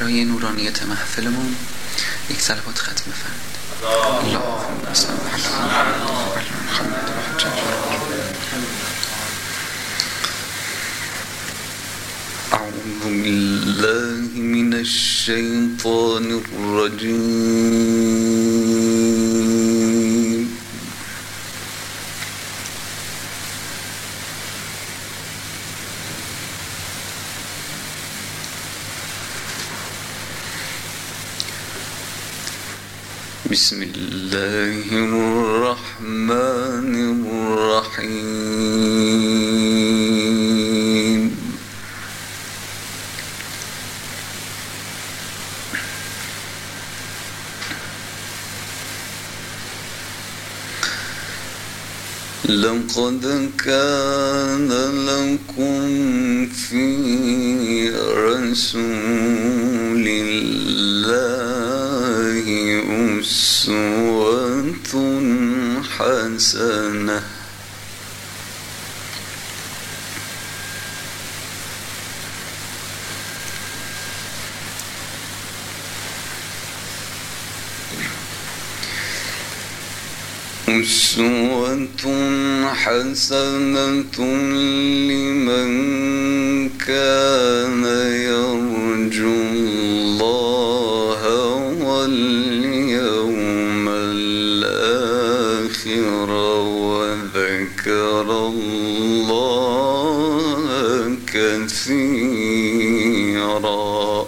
برای نورانیت محفلمون یک سلوات ختم بفرمید اللهم صل أعوذ بالله من الشيطان الرجيم. بسم الله الرحمن الرحيم. لقد كان لكم في رسول الله أسوة حسنة. أسوة حسنة لمن كان يرجو. كثيرا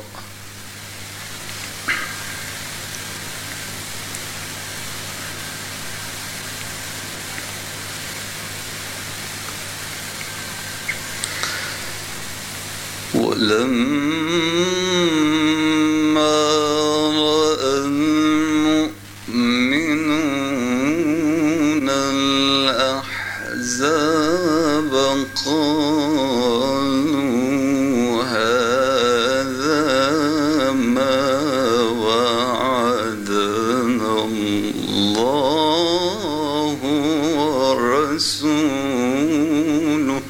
ولما رأى المؤمنون الأحزاب قالوا ورسوله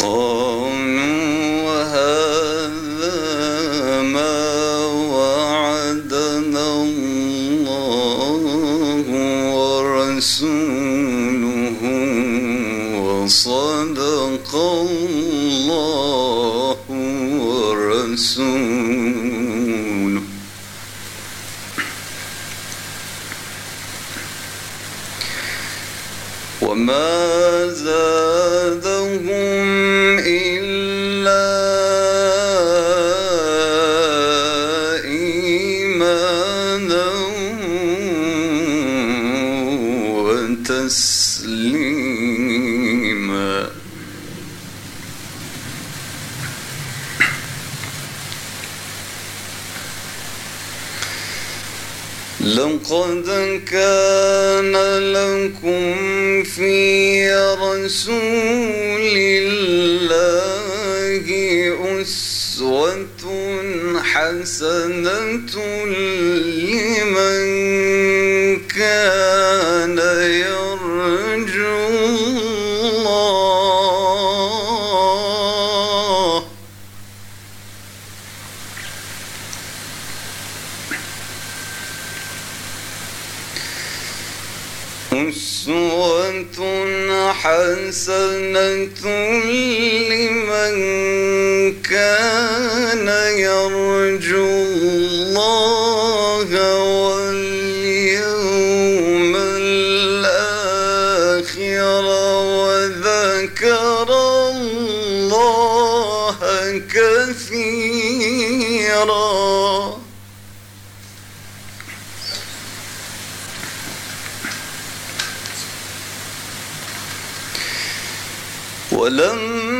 قالوا هذا ما وعدنا الله ورسوله وصدق الله ورسوله. وما زادهم إلا لقد كان لكم في رسول الله أسوة حسنة أسوة حسنة لمن كان يرجو الله واليوم ولما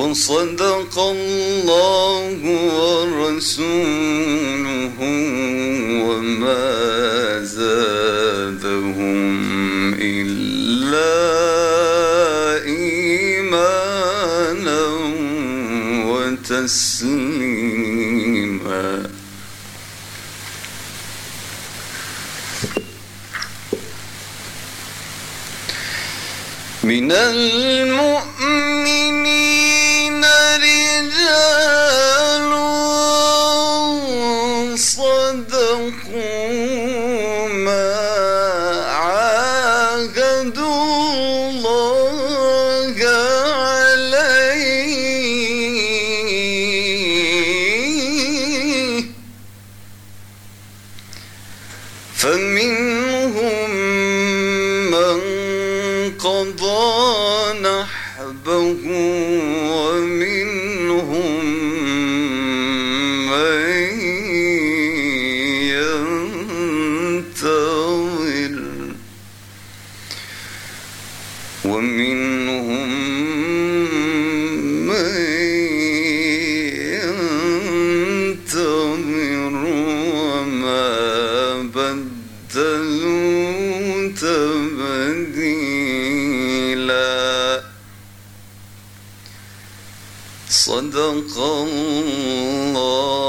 وصدق الله ورسوله وما زادهم إلا إيمانا وتسليما. من المؤمنين ينتظر وما تبديلا صدق الله